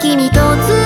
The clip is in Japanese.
君と